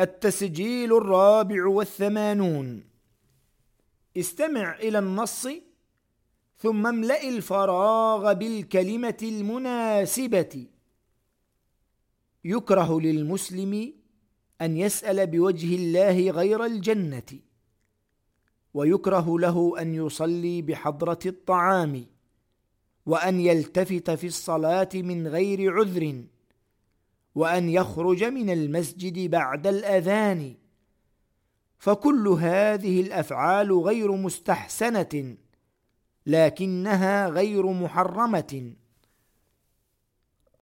التسجيل الرابع والثمانون. استمع إلى النص ثم املأ الفراغ بالكلمة المناسبة. يكره للمسلم أن يسأل بوجه الله غير الجنة. ويكره له أن يصلي بحضرة الطعام. وأن يلتفت في الصلاة من غير عذر. وأن يخرج من المسجد بعد الأذان. فكل هذه الأفعال غير مستحسنة لكنها غير محرمة.